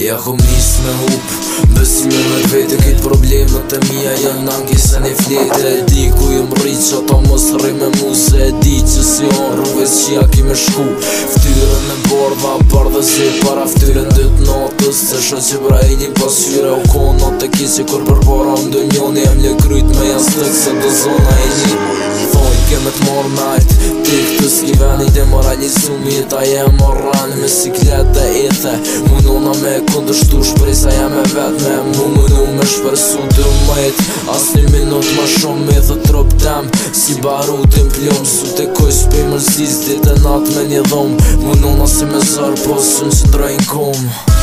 Ja hëm njës me hup Besi me me vete kit problemet e mija janë nangi se një fletë E di ku jëm rritë që ta mos rri me mu Se e di që si onë rrëvec që ja kimi shku Ftyrën e borba për dhe zi Para ftyrën dytë notës Se shë që bra e një pasyre O konë të kisi kur përbora më dë njoni Jem lë me jasë të kësë do zona e një ke me t'mor najt Ti këtë s'ki veni demoralizu mi Ta jem o rani me siklet dhe ethe Munona me këndër shtu shprej sa jem e vetme Mu munu me shpersu dhe mejt As një minut ma shumë me dhe trop dem Si baru t'im pljom Su të koj s'pej mërzis Dite nat me një dhom Munona si me zër Po s'un si ndrojnë kom Munona